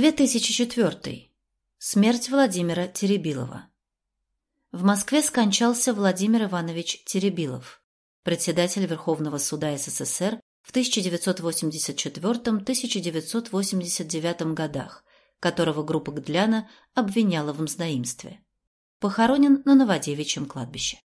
2004. Смерть Владимира Теребилова. В Москве скончался Владимир Иванович Теребилов, председатель Верховного суда СССР в 1984-1989 годах, которого группа Гдляна обвиняла в мздоимстве. Похоронен на Новодевичьем кладбище.